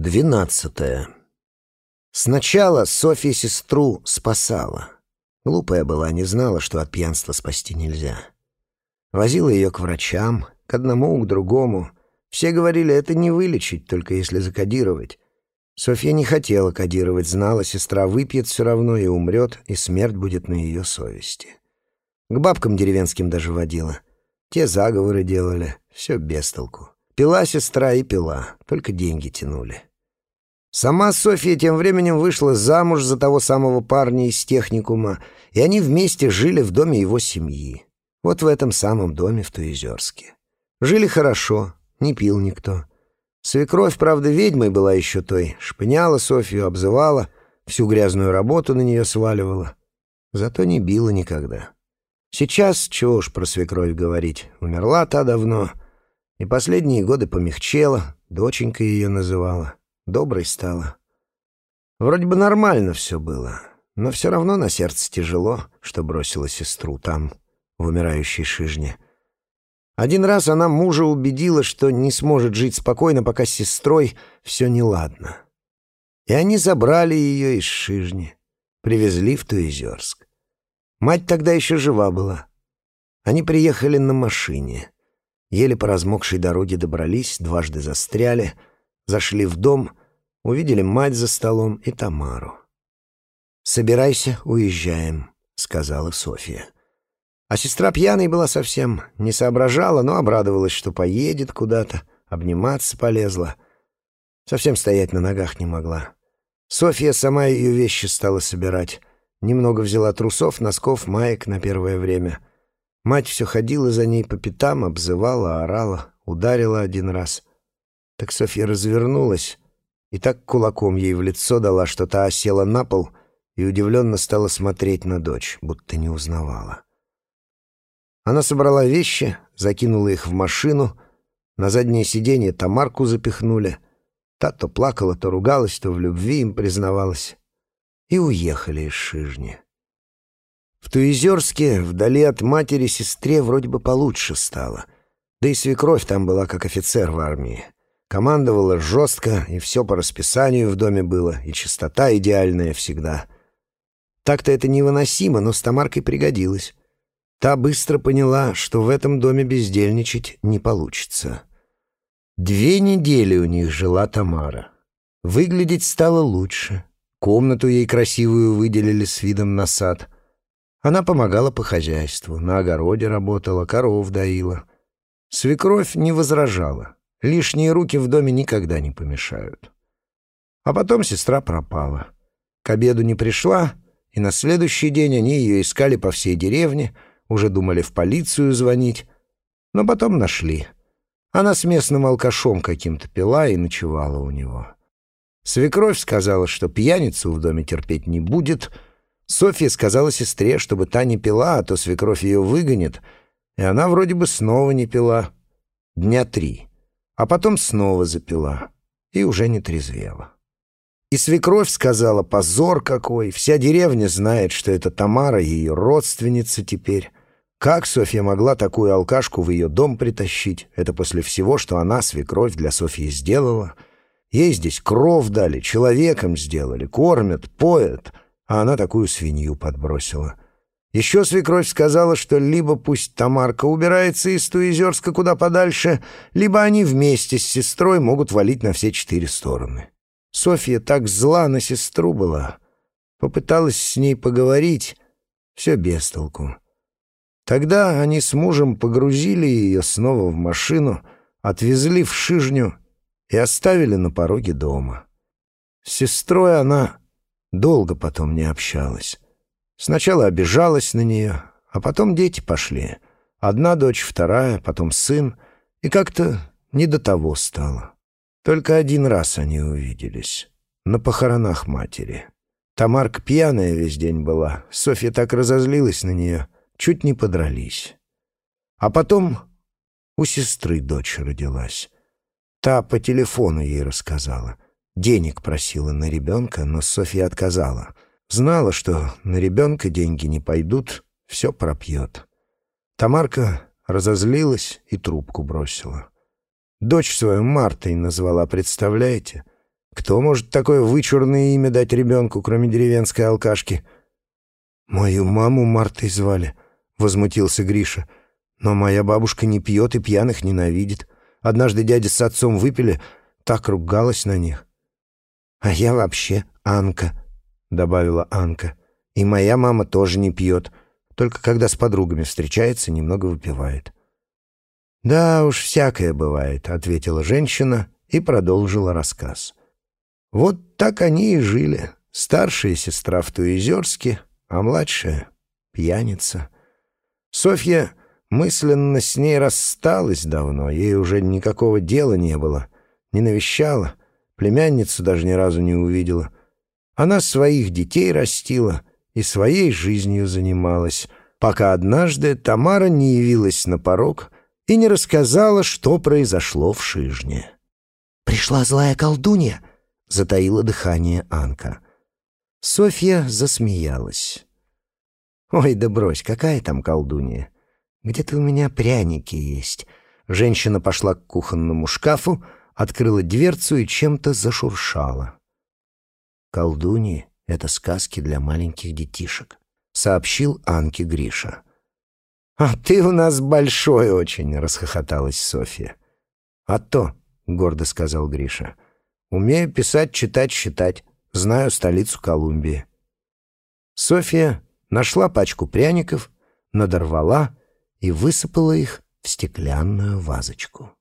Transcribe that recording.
Двенадцатое. Сначала Софья сестру спасала. Глупая была, не знала, что от пьянства спасти нельзя. Возила ее к врачам, к одному, к другому. Все говорили, это не вылечить, только если закодировать. Софья не хотела кодировать, знала, сестра выпьет все равно и умрет, и смерть будет на ее совести. К бабкам деревенским даже водила. Те заговоры делали, все без толку. Пила сестра и пила, только деньги тянули. Сама Софья тем временем вышла замуж за того самого парня из техникума, и они вместе жили в доме его семьи. Вот в этом самом доме в Туезерске. Жили хорошо, не пил никто. Свекровь, правда, ведьмой была еще той, шпыняла Софью, обзывала, всю грязную работу на нее сваливала. Зато не била никогда. Сейчас, чего уж про свекровь говорить, умерла та давно, и последние годы помягчела, доченька ее называла доброй стала. Вроде бы нормально все было, но все равно на сердце тяжело, что бросила сестру там, в умирающей шижне. Один раз она мужа убедила, что не сможет жить спокойно, пока с сестрой все неладно. И они забрали ее из шижни, привезли в Туизерск. Мать тогда еще жива была. Они приехали на машине. Еле по размокшей дороге добрались, дважды застряли, зашли в дом Увидели мать за столом и Тамару. «Собирайся, уезжаем», — сказала Софья. А сестра пьяной была совсем, не соображала, но обрадовалась, что поедет куда-то, обниматься полезла. Совсем стоять на ногах не могла. Софья сама ее вещи стала собирать. Немного взяла трусов, носков, маек на первое время. Мать все ходила за ней по пятам, обзывала, орала, ударила один раз. Так Софья развернулась и так кулаком ей в лицо дала, что та осела на пол и удивленно стала смотреть на дочь, будто не узнавала. Она собрала вещи, закинула их в машину, на заднее сиденье Тамарку запихнули. Та то плакала, то ругалась, то в любви им признавалась. И уехали из Шижни. В Туизерске, вдали от матери, сестре вроде бы получше стало. Да и свекровь там была как офицер в армии. Командовала жестко, и все по расписанию в доме было, и чистота идеальная всегда. Так-то это невыносимо, но с Тамаркой пригодилось. Та быстро поняла, что в этом доме бездельничать не получится. Две недели у них жила Тамара. Выглядеть стало лучше. Комнату ей красивую выделили с видом на сад. Она помогала по хозяйству, на огороде работала, коров доила. Свекровь не возражала. Лишние руки в доме никогда не помешают. А потом сестра пропала. К обеду не пришла, и на следующий день они ее искали по всей деревне, уже думали в полицию звонить, но потом нашли. Она с местным алкашом каким-то пила и ночевала у него. Свекровь сказала, что пьяницу в доме терпеть не будет. Софья сказала сестре, чтобы та не пила, а то свекровь ее выгонит, и она вроде бы снова не пила. Дня три а потом снова запила и уже не трезвела. И свекровь сказала, позор какой, вся деревня знает, что это Тамара, ее родственница теперь. Как Софья могла такую алкашку в ее дом притащить? Это после всего, что она, свекровь, для Софьи сделала. Ей здесь кров дали, человеком сделали, кормят, поят, а она такую свинью подбросила. Еще свекровь сказала, что либо пусть Тамарка убирается из Туизерска куда подальше, либо они вместе с сестрой могут валить на все четыре стороны. Софья так зла на сестру была. Попыталась с ней поговорить, все без толку. Тогда они с мужем погрузили ее снова в машину, отвезли в Шижню и оставили на пороге дома. С сестрой она долго потом не общалась. Сначала обижалась на нее, а потом дети пошли. Одна дочь, вторая, потом сын, и как-то не до того стало. Только один раз они увиделись. На похоронах матери. Тамарка пьяная весь день была. Софья так разозлилась на нее. Чуть не подрались. А потом у сестры дочь родилась. Та по телефону ей рассказала. Денег просила на ребенка, но Софья отказала — Знала, что на ребенка деньги не пойдут, все пропьет. Тамарка разозлилась и трубку бросила. Дочь свою Мартой назвала, представляете? Кто может такое вычурное имя дать ребенку, кроме деревенской алкашки? «Мою маму Мартой звали», — возмутился Гриша. «Но моя бабушка не пьет и пьяных ненавидит. Однажды дядя с отцом выпили, так ругалась на них». «А я вообще Анка», — добавила Анка. «И моя мама тоже не пьет, только когда с подругами встречается, немного выпивает». «Да уж, всякое бывает», — ответила женщина и продолжила рассказ. Вот так они и жили. Старшая сестра в Туизерске, а младшая — пьяница. Софья мысленно с ней рассталась давно, ей уже никакого дела не было, не навещала, племянницу даже ни разу не увидела. Она своих детей растила и своей жизнью занималась, пока однажды Тамара не явилась на порог и не рассказала, что произошло в Шижне. «Пришла злая колдунья», — затаила дыхание Анка. Софья засмеялась. «Ой, да брось, какая там колдунья? Где-то у меня пряники есть». Женщина пошла к кухонному шкафу, открыла дверцу и чем-то зашуршала. «Колдуньи — это сказки для маленьких детишек», — сообщил Анке Гриша. «А ты у нас большой очень!» — расхохоталась Софья. «А то!» — гордо сказал Гриша. — Умею писать, читать, считать. Знаю столицу Колумбии. Софья нашла пачку пряников, надорвала и высыпала их в стеклянную вазочку.